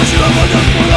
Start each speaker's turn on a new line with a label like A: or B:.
A: a woda